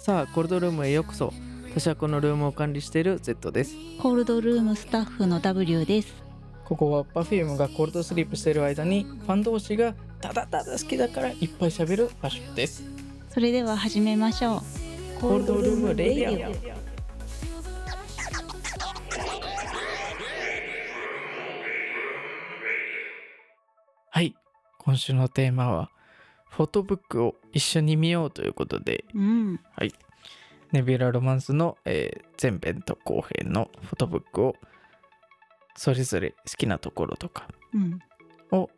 さあコールドルームへようこそ。私はこのルームを管理している Z です。コールドルームスタッフの W です。ここは Perfume がコールドスリープしている間にファン同士がただただ好きだからいっぱい喋る場所です。それでは始めましょう。 Cold Room Radioはい。今週のテーマはフォトブックを一緒に見ようということでうん。はい。ネビュラ・ロマンスの、えー前編と後編のフォトブックをそれぞれ好きなところとかうん。を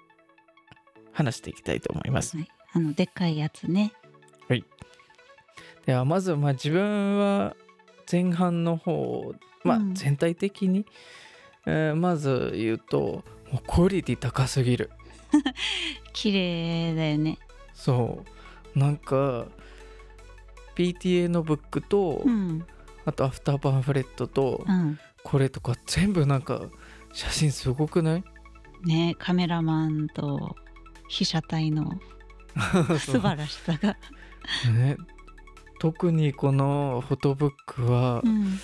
話していきたいと思います。はい。あのでっかいやつね。ではまずまあ自分は前半の方まあうん。全体的に、えーまず言うともうクオリティ高すぎる。綺麗だよねそう。なんか PTA のブックと、うん。あとアフターパンフレットと、うん。これとか全部なんか写真すごくない？ねカメラマンと被写体の 素晴らしさが。ね、特にこのフォトブックは、うん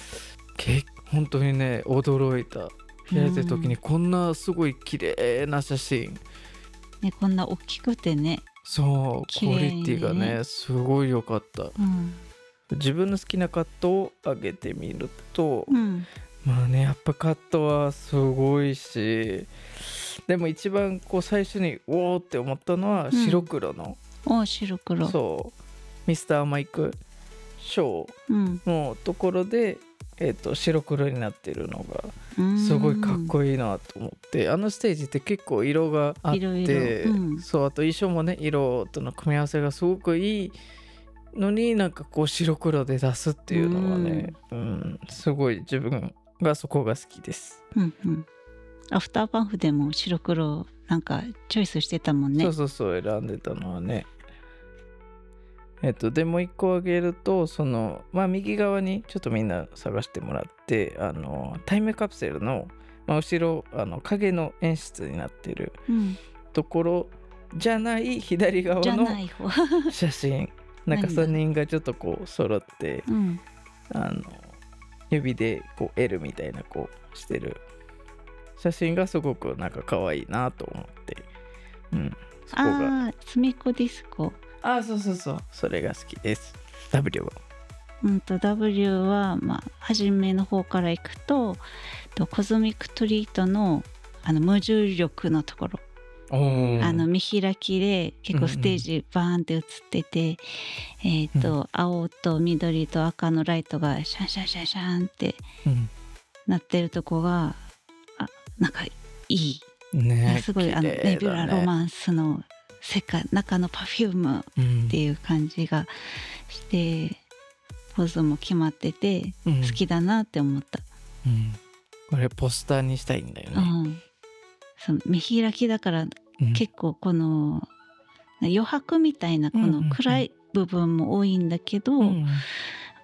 け本当にね驚いた。開いた時にこんなすごい綺麗な写真、ねこんな大きくてねそうクオリティがねすごい良かった。うん。自分の好きなカットを上げてみると、うん。まあねやっぱカットはすごいしでも一番こう最初におおって思ったのは白黒の、お白黒。そう。ミスターマイクショーうん。のところで、えー、と白黒になってるのがうんすごいかっこいいなと思って、あのステージって結構色があってそうあと衣装もね色との組み合わせがすごくいいのになんかこう白黒で出すっていうのはね、うんすごい自分がそこが好きです。うんうん。アフターパンフでも白黒なんかチョイスしてたもんね。そうそうそう選んでたのはね。えっとでもう一個挙げるとそのまあ右側にちょっとみんな探してもらってあのタイムカプセルの、まあ、後ろあの影の演出になってるうん。ところじゃない左側の写真。なんか何だ3人がちょっとこう揃ってうん。あの指でこう L みたいなこうしてる写真がすごくなんか可愛いなと思って。うん。そこが。ああすみっこディスコあそうそうそう。それが好きです。W はうんと W はまあ初めの方からいくとと Cosmic Treat のあの無重力のところ、あの見開きで結構ステージバーンって映ってて、えっ、と、青と緑と赤のライトがシャンシャンシャンシャンってうん。なってるとこがあなんかいい。ねすごいあのネビュラロマンスの世界中のパフュームうんっていう感じがしてポーズも決まっててうん。好きだなって思った、うん。これポスターにしたいんだよね、うん、その見開きだからうん。結構この余白みたいなこうんうんうん。の暗い部分も多いんだけど、うん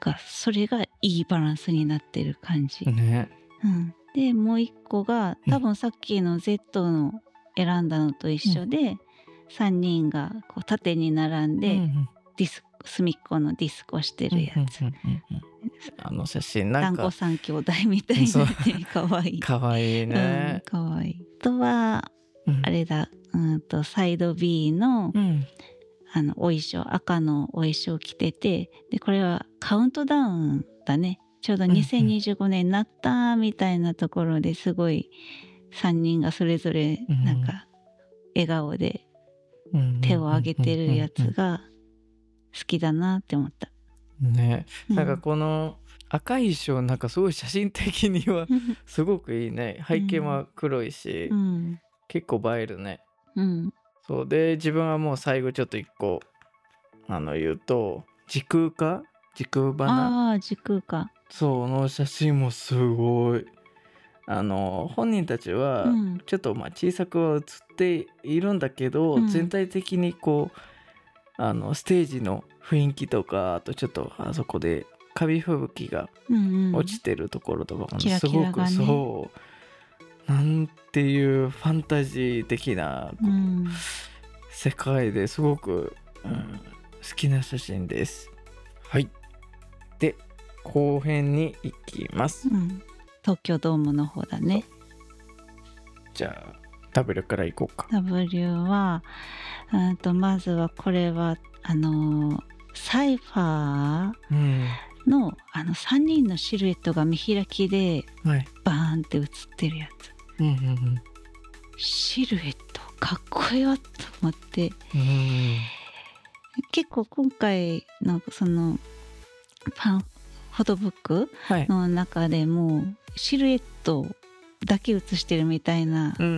かそれがいいバランスになってる感じ、ね。うん、でもう一個が多分さっきの Z の選んだのと一緒で、3人がこう縦に並んで、うんディス隅っこのディスコしてるやつ、うんうんうんうん。あの写真なんか。団子三兄弟みたいにな。ってかわい。い。かわいいうんね、かわい。い。あとはうんあれだ、うん。とサイド B のうん。あのお衣装赤のお衣装着ててでこれはカウントダウンだね。ちょうどんうん。2025年になったみたいなところですごい3人がそれぞれなんか笑顔でうん手を挙げてるやつが好きだなって思った。ね。うなんかこの赤い衣装なんかすごい写真的には すごくいいね。背景は黒いし、うん。結構映えるね。うん。そう。で自分はもう最後ちょっと一個あの言うと時空か？時空花？ああ時空か。その写真もすごいあの本人たちはうん。ちょっとまあ小さくは写っているんだけど、うん。全体的にこうあのステージの雰囲気とかあとちょっとあそこでカビ吹雪が落ちてるところとかもすごく、キラがね。そうなんていうファンタジー的なこううん。世界ですごく、うん好きな写真です。はい。で後編に行きます。うん、東京ドームの方だね。じゃあ W から行こうか。W はうんとまずはこれはあのーサイファーうん。のあの3人のシルエットが見開きではい。バーンって映ってるやつ。うんうんシルエットかっこいいわと思って。うんうん結構今回のそのパンフォトブックはい。の中でもシルエットだけ写してるみたいな、うんうんう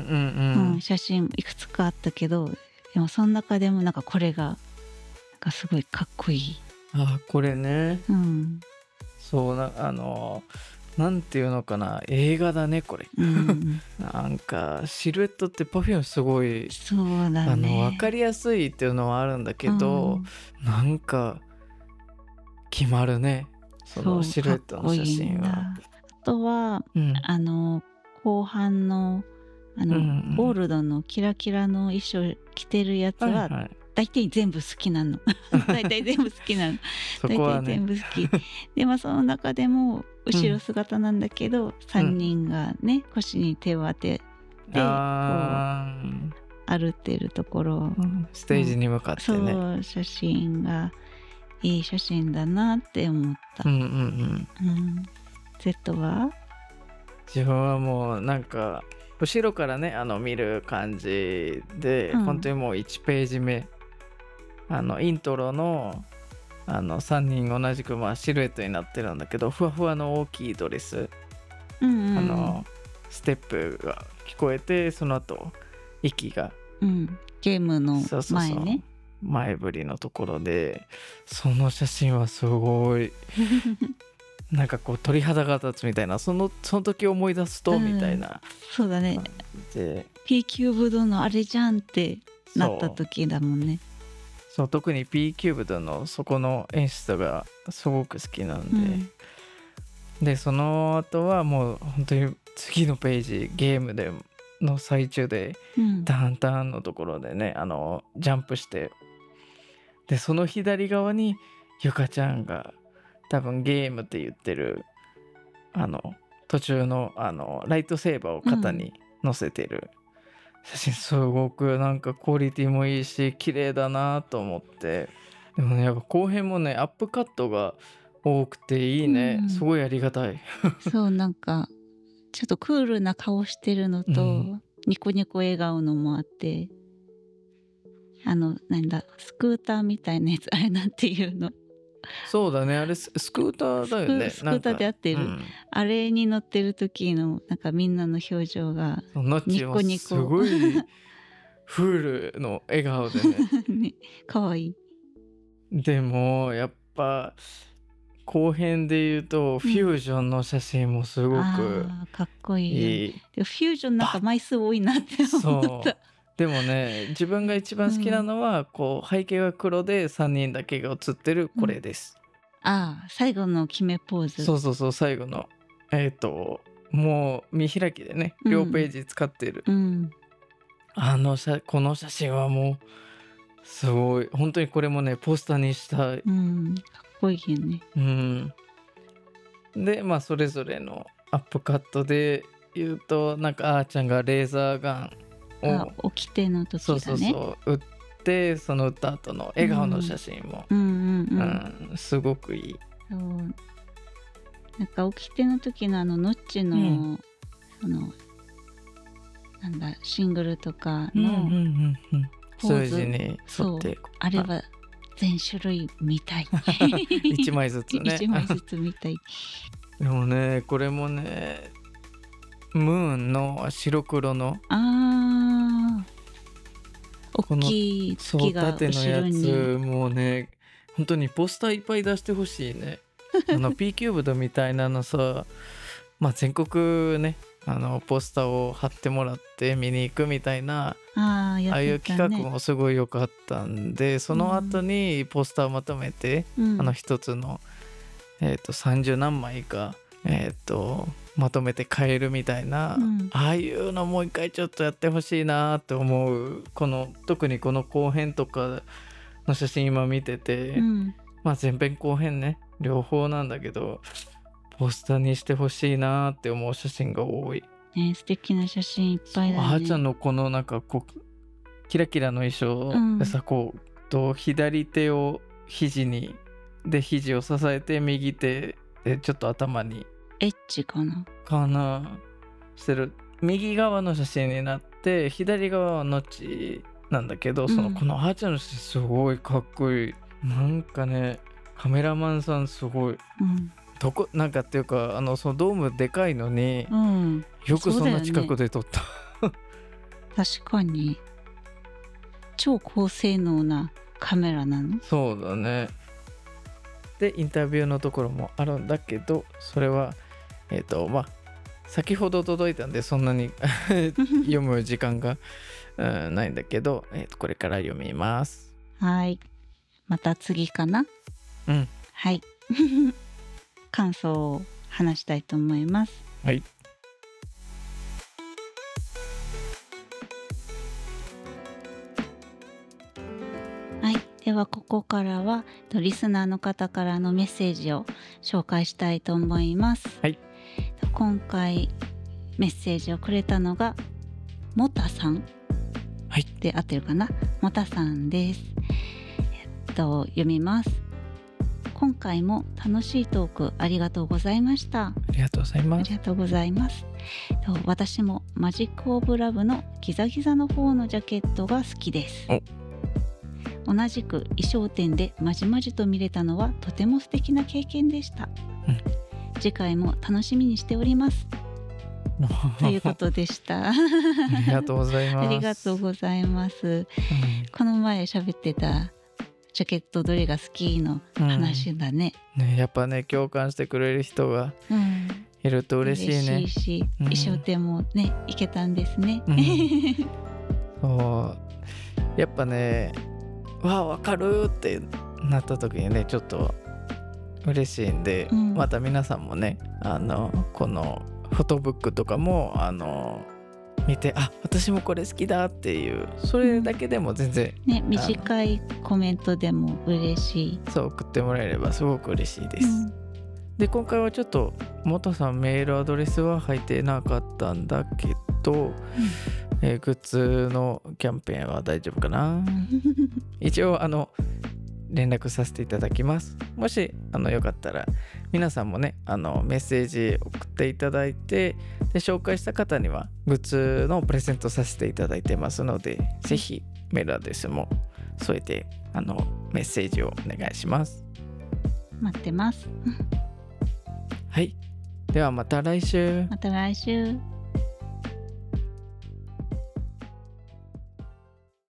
ん。うん写真いくつかあったけどでもその中でもなんかこれがなんかすごいかっこいい。あこれね。うん。そうなあのなんていうのかな。映画だねこれ。うん、なんかシルエットって Perfume すごいそうだね。あの分かりやすいっていうのはあるんだけど、なんか決まるね。そのシルエットの写真は。とはうん。あの後半のあの、うんうんゴールドのキラキラの衣装着てるやつはいははい、大体全部好きなの。大体全部好きなの。大 そこは体全ね部好き。でまあその中でも後ろ姿なんだけど、3人がね腰に手を当てであー。歩ってるところ、ステージに向かってそね。う写真がいい写真だなって思った。う、んうんうん、うん Z は？自分はもうなんか後ろからねあの見る感じで、うん。本当にもう1ページ目。あのイントロのあの3人同じくまあシルエットになってるんだけどふわふわの大きいドレス、うんうん。あのステップが聞こえてその後息が。うん、ゲームの前ね。前振りのところでその写真はすごい なんかこう鳥肌が立つみたいなそのその時思い出すとうん。みたいな。そうだね。で、P キューブドのあれじゃんってなった時だもんね。そう。特に P キューブドのそこの演出がすごく好きなんで、うん。でその後はもう本当に次のページゲームでの最中でうん。ダーンターンのところでねあのジャンプして。でその左側にゆかちゃんが多分ゲームって言ってるあの途中のあのライトセーバーを肩に乗せてる。写真すごくなんかクオリティもいいし綺麗だなと思って。でもねやっぱ後編もねアップカットが多くていいね、うん。すごいありがたい。そうなんかちょっとクールな顔してるのと、うん。ニコニコ笑顔のもあってあのなんだスクーターみたいなやつあれなんていうの？そうだね。あれススクーターだよね。スクーターで合ってる。なん。かあれに乗ってる時のなんかみんなの表情がニコニコ。すごいフールの笑顔でね。ねかわいい。でもやっぱ後編で言うとフュージョンの写真もすごくあーかっこいいよ。いい、でフュージョンなんか枚数多いなって思ったでもね自分が一番好きなのは、こう背景が黒で3人だけが写ってるこれです、ああ最後の決めポーズ。そうそうそう最後のえっ、ともう見開きでねうん。両ページ使ってる、うん。あの写この写真はもうすごい。本当にこれもねポスターにしたいうん。かっこいいよね。うん。でまあそれぞれのアップカットで言うとなんかあーちゃんがレーザーガンあを起きての時そうそうだねそう。撃ってその撃った後の笑顔の写真も、うんうんううん。んすごくいい。そう。なんか起きての時のあのノッチの、うん。そのなんだシングルとかの、うんうんうんうん。ポーズ。数字に沿って。あれは全種類見たい。1枚ずつね。一枚ずつ見たい。でもねこれもねムーンの白黒のあーこの大きいそう月が縦の後ろやにつもうね本当にポスターいっぱい出してほしいね。あの P キューブドみたいなのさまあ全国ねあのポスターを貼ってもらって見に行くみたいなああやああいう企画もすごい良かったんでその後にポスターまとめて、うん。あの一つの、えー、と30何枚か、えー、とまとめて買えるみたいな、うんああいうのもう一回ちょっとやってほしいなって思うこの特にこの後編とかの写真今見てて、うんまあ前編後編ね両方なんだけどポスターにしてほしいなって思う写真が多い。ね素敵な写真いっぱいだね。あーちゃんのこのなんかこうキラキラの衣装でさ、こうと左手を肘にで肘を支えて右手でちょっと頭にエッチかな？かなしてる右側の写真になって左側はのちなんだけど、そのうんこのあーちゃんの写真すごいかっこいいなんかねカメラマンさんすごいうん。どこなんかっていうかあのそのドームでかいのにうん。よくそんな近くで撮った、確かに。超高性能なカメラなの？そうだねでインタビューのところもあるんだけどそれはえっ、とまあ先ほど届いたんでそんなに 読む時間が、うんないんだけど、えーとこれから読みますはい。また次かな？うんはい。感想を話したいと思います。はいはい。ではここからはとリスナーの方からのメッセージを紹介したいと思います。はい。今回メッセージをくれたのがモタさん。はいで合ってるかな？モタさんです。えっと読みます。今回も楽しいトークありがとうございました。ありがとうございあますりがとうございます。と私もマジックオブラブのギザギザの方のジャケットが好きです。同じく衣装店でまじまじと見れたのはとても素敵な経験でした。うん次回も楽しみにしております。ということでした。ありがとうございますありがとうございます。うんこの前喋ってたジャケットどれが好きの話だね。ね、やっぱね共感してくれる人がうんいると嬉しいね嬉しいし、うん衣装店もね行けたんですね。うん そうやっぱねわあわかるってなった時にねちょっと嬉しいんで、うん。また皆さんもねあのこのフォトブックとかもあの見てあ私もこれ好きだっていうそれだけでも全然、ね短いコメントでも嬉しい。そう送ってもらえればすごく嬉しいです。うん。で今回はちょっと元さんメールアドレスは入ってなかったんだけど、えーグッズのキャンペーンは大丈夫かな？一応あの連絡させていただきますもしあのよかったら皆さんもねあのメッセージ送っていただいてで紹介した方にはグッズのプレゼントさせていただいてますのでぜひメールアドレスも添えてあのメッセージをお願いします待ってます。はいではまた来週また来週。